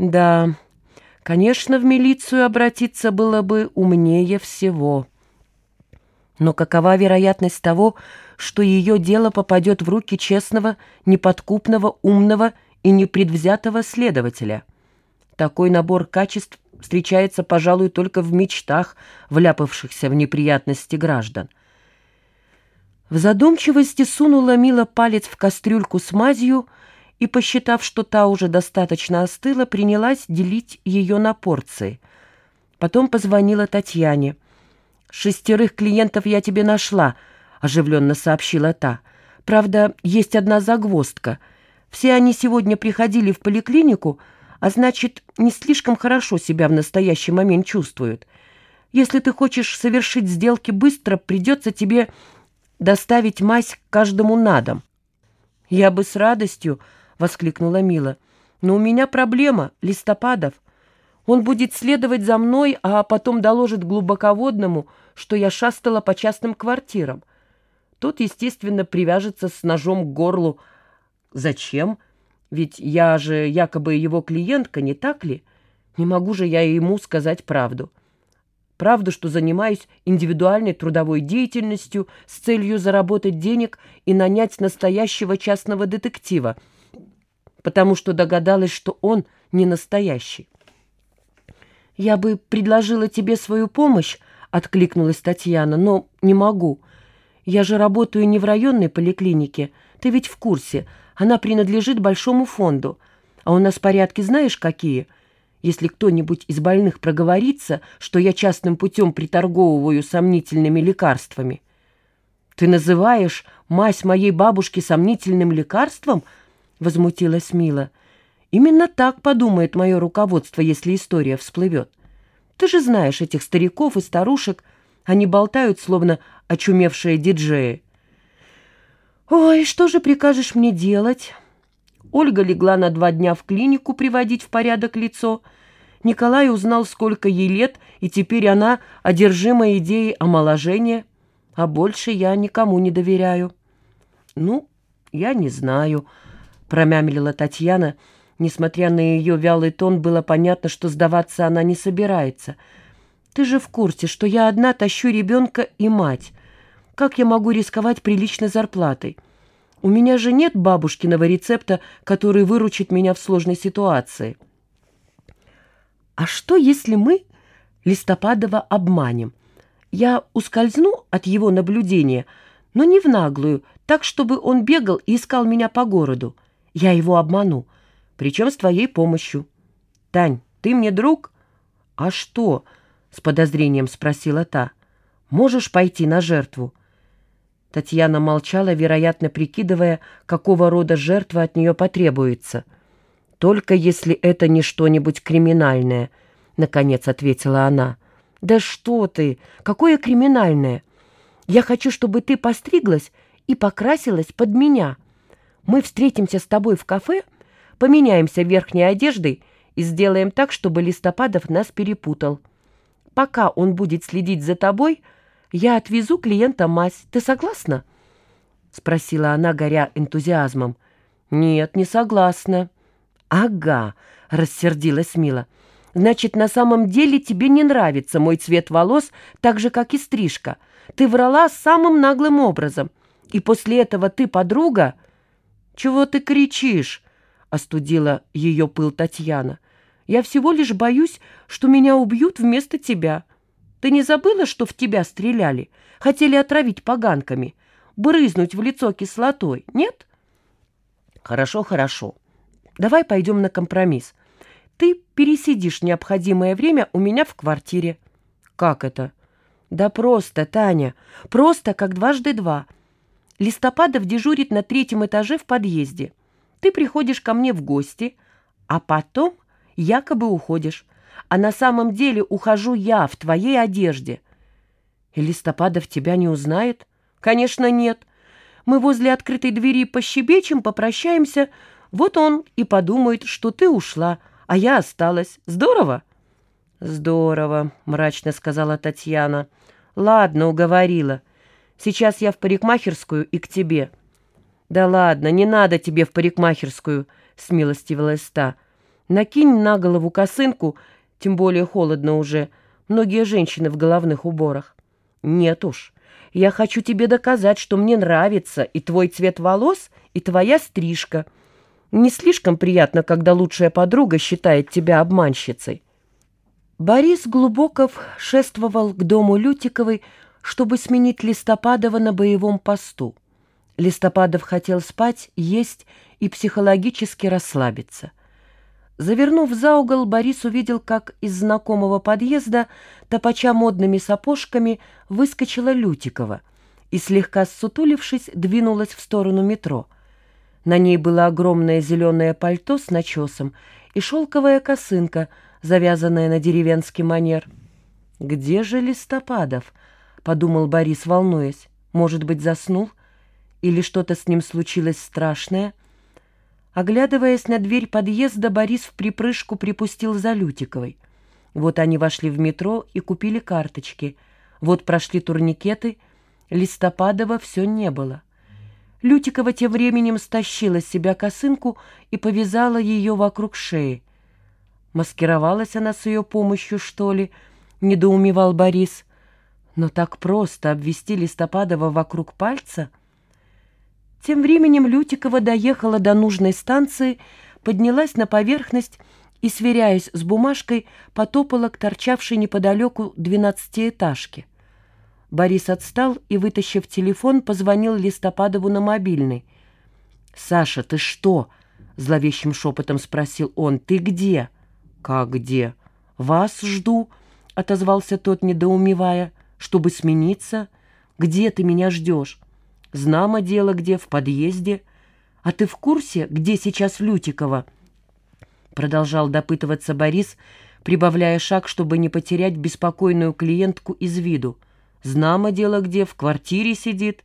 Да, конечно, в милицию обратиться было бы умнее всего. Но какова вероятность того, что ее дело попадет в руки честного, неподкупного, умного и непредвзятого следователя? Такой набор качеств встречается, пожалуй, только в мечтах, вляпавшихся в неприятности граждан. В задумчивости сунула Мила палец в кастрюльку с мазью и, посчитав, что та уже достаточно остыла, принялась делить ее на порции. Потом позвонила Татьяне. «Шестерых клиентов я тебе нашла», — оживленно сообщила та. «Правда, есть одна загвоздка. Все они сегодня приходили в поликлинику, а значит, не слишком хорошо себя в настоящий момент чувствуют. Если ты хочешь совершить сделки быстро, придется тебе доставить мазь каждому на дом». «Я бы с радостью», — воскликнула Мила. «Но у меня проблема, Листопадов. Он будет следовать за мной, а потом доложит глубоководному, что я шастала по частным квартирам. Тот, естественно, привяжется с ножом к горлу. Зачем? Ведь я же якобы его клиентка, не так ли? Не могу же я ему сказать правду. Правду, что занимаюсь индивидуальной трудовой деятельностью с целью заработать денег и нанять настоящего частного детектива, потому что догадалась, что он не настоящий. «Я бы предложила тебе свою помощь», — откликнулась Татьяна, — «но не могу. Я же работаю не в районной поликлинике. Ты ведь в курсе. Она принадлежит большому фонду. А у нас порядки знаешь какие? Если кто-нибудь из больных проговорится, что я частным путем приторговываю сомнительными лекарствами». «Ты называешь мазь моей бабушки сомнительным лекарством?» — возмутилась Мила. Именно так подумает мое руководство, если история всплывет. Ты же знаешь этих стариков и старушек, они болтают, словно очумевшие диджеи. «Ой, что же прикажешь мне делать?» Ольга легла на два дня в клинику приводить в порядок лицо. Николай узнал, сколько ей лет, и теперь она одержима идеей омоложения. А больше я никому не доверяю. «Ну, я не знаю», — промямлила Татьяна, — Несмотря на ее вялый тон, было понятно, что сдаваться она не собирается. «Ты же в курсе, что я одна тащу ребенка и мать. Как я могу рисковать приличной зарплатой? У меня же нет бабушкиного рецепта, который выручит меня в сложной ситуации». «А что, если мы Листопадова обманем? Я ускользну от его наблюдения, но не в наглую, так, чтобы он бегал и искал меня по городу. Я его обману причем с твоей помощью. Тань, ты мне друг? А что? С подозрением спросила та. Можешь пойти на жертву? Татьяна молчала, вероятно, прикидывая, какого рода жертва от нее потребуется. «Только если это не что-нибудь криминальное», — наконец ответила она. «Да что ты! Какое криминальное? Я хочу, чтобы ты постриглась и покрасилась под меня. Мы встретимся с тобой в кафе — Поменяемся верхней одеждой и сделаем так, чтобы Листопадов нас перепутал. Пока он будет следить за тобой, я отвезу клиента мазь. Ты согласна?» — спросила она, горя энтузиазмом. «Нет, не согласна». «Ага», — рассердилась Мила. «Значит, на самом деле тебе не нравится мой цвет волос, так же, как и стрижка. Ты врала самым наглым образом. И после этого ты подруга...» «Чего ты кричишь?» — остудила ее пыл Татьяна. «Я всего лишь боюсь, что меня убьют вместо тебя. Ты не забыла, что в тебя стреляли? Хотели отравить поганками, брызнуть в лицо кислотой, нет?» «Хорошо, хорошо. Давай пойдем на компромисс. Ты пересидишь необходимое время у меня в квартире». «Как это?» «Да просто, Таня, просто как дважды два. Листопадов дежурит на третьем этаже в подъезде». Ты приходишь ко мне в гости, а потом якобы уходишь, а на самом деле ухожу я в твоей одежде. И Листопадов тебя не узнает? Конечно, нет. Мы возле открытой двери пощебечем, попрощаемся. Вот он и подумает, что ты ушла, а я осталась. Здорово? Здорово, мрачно сказала Татьяна. Ладно, уговорила. Сейчас я в парикмахерскую и к тебе. «Да ладно, не надо тебе в парикмахерскую», — смилостивилась та. Накинь на голову косынку, тем более холодно уже, многие женщины в головных уборах. Нет уж, я хочу тебе доказать, что мне нравится и твой цвет волос, и твоя стрижка. Не слишком приятно, когда лучшая подруга считает тебя обманщицей. Борис Глубоков шествовал к дому Лютиковой, чтобы сменить Листопадова на боевом посту. Листопадов хотел спать, есть и психологически расслабиться. Завернув за угол, Борис увидел, как из знакомого подъезда, топача модными сапожками, выскочила Лютикова и, слегка ссутулившись, двинулась в сторону метро. На ней было огромное зеленое пальто с начесом и шелковая косынка, завязанная на деревенский манер. «Где же Листопадов?» — подумал Борис, волнуясь. «Может быть, заснул? Или что-то с ним случилось страшное?» Оглядываясь на дверь подъезда, Борис в припрыжку припустил за Лютиковой. Вот они вошли в метро и купили карточки. Вот прошли турникеты. Листопадова все не было. Лютикова тем временем стащила с себя косынку и повязала ее вокруг шеи. Маскировалась она с ее помощью, что ли? Недоумевал Борис. Но так просто обвести Листопадова вокруг пальца — тем временем Лютикова доехала до нужной станции, поднялась на поверхность и, сверяясь с бумажкой, потопала к торчавшей неподалеку двенадцатиэтажке. Борис отстал и, вытащив телефон, позвонил Листопадову на мобильный. «Саша, ты что?» — зловещим шепотом спросил он. «Ты где?» «Как где?» «Вас жду», — отозвался тот, недоумевая. «Чтобы смениться? Где ты меня ждешь?» Знамо дело где, в подъезде. А ты в курсе, где сейчас Лютикова?» Продолжал допытываться Борис, прибавляя шаг, чтобы не потерять беспокойную клиентку из виду. «Знамо дело где, в квартире сидит».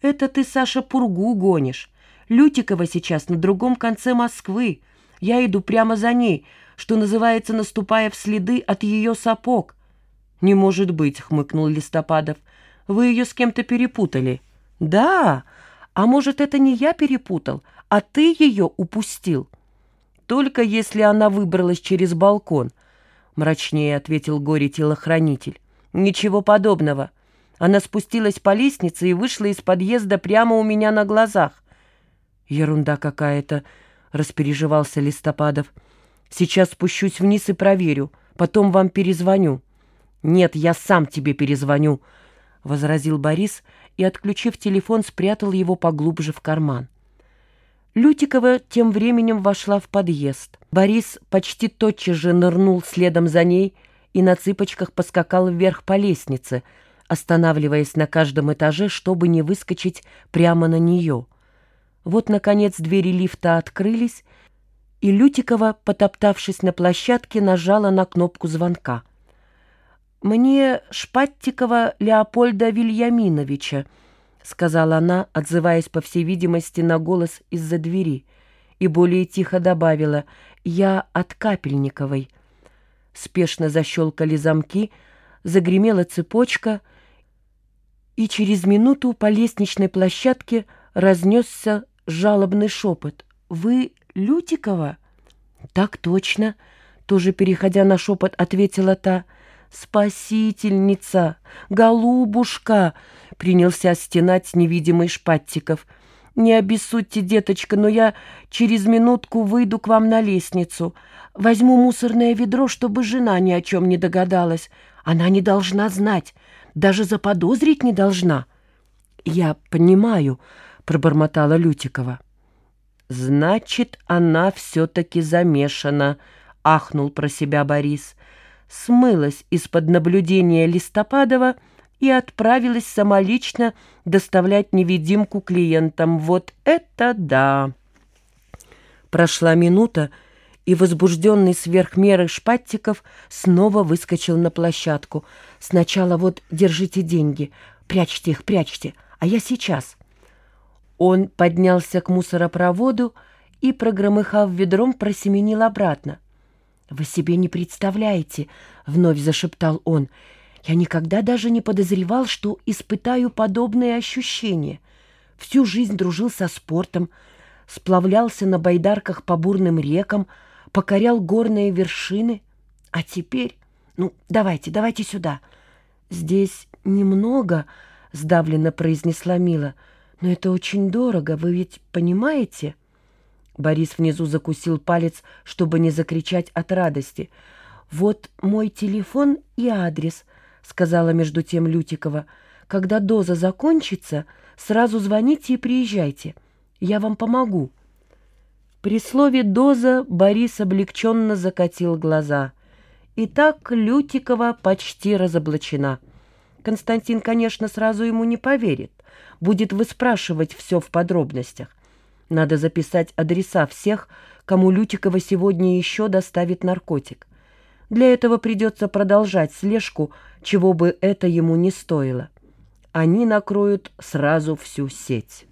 «Это ты, Саша, пургу гонишь. Лютикова сейчас на другом конце Москвы. Я иду прямо за ней, что называется, наступая в следы от ее сапог». «Не может быть», — хмыкнул Листопадов. «Вы ее с кем-то перепутали». «Да, а может, это не я перепутал, а ты ее упустил?» «Только если она выбралась через балкон», — мрачнее ответил горе-телохранитель. «Ничего подобного. Она спустилась по лестнице и вышла из подъезда прямо у меня на глазах». «Ерунда какая-то», — распереживался Листопадов. «Сейчас спущусь вниз и проверю, потом вам перезвоню». «Нет, я сам тебе перезвоню», — возразил Борис и, отключив телефон, спрятал его поглубже в карман. Лютикова тем временем вошла в подъезд. Борис почти тотчас же нырнул следом за ней и на цыпочках поскакал вверх по лестнице, останавливаясь на каждом этаже, чтобы не выскочить прямо на нее. Вот, наконец, двери лифта открылись, и Лютикова, потоптавшись на площадке, нажала на кнопку звонка. «Мне Шпаттикова Леопольда Вильяминовича», — сказала она, отзываясь, по всей видимости, на голос из-за двери, и более тихо добавила «Я от Капельниковой». Спешно защелкали замки, загремела цепочка, и через минуту по лестничной площадке разнесся жалобный шепот. «Вы Лютикова?» «Так точно», — тоже переходя на шепот, ответила та — «Спасительница! Голубушка!» — принялся стенать невидимый Шпаттиков. «Не обессудьте, деточка, но я через минутку выйду к вам на лестницу. Возьму мусорное ведро, чтобы жена ни о чем не догадалась. Она не должна знать, даже заподозрить не должна». «Я понимаю», — пробормотала Лютикова. «Значит, она все-таки замешана», — ахнул про себя Борис смылась из-под наблюдения Листопадова и отправилась самолично доставлять невидимку клиентам. Вот это да! Прошла минута, и возбужденный сверх меры Шпаттиков снова выскочил на площадку. «Сначала вот держите деньги, прячьте их, прячьте, а я сейчас». Он поднялся к мусоропроводу и, прогромыхав ведром, просеменил обратно. «Вы себе не представляете», — вновь зашептал он, — «я никогда даже не подозревал, что испытаю подобные ощущения. Всю жизнь дружил со спортом, сплавлялся на байдарках по бурным рекам, покорял горные вершины. А теперь... Ну, давайте, давайте сюда. Здесь немного, — сдавленно произнесла Мила. Но это очень дорого, вы ведь понимаете? Борис внизу закусил палец, чтобы не закричать от радости. «Вот мой телефон и адрес», — сказала между тем Лютикова. «Когда доза закончится, сразу звоните и приезжайте. Я вам помогу». При слове «доза» Борис облегченно закатил глаза. Итак, Лютикова почти разоблачена. Константин, конечно, сразу ему не поверит. Будет выспрашивать все в подробностях. Надо записать адреса всех, кому Лютикова сегодня еще доставит наркотик. Для этого придется продолжать слежку, чего бы это ему не стоило. Они накроют сразу всю сеть.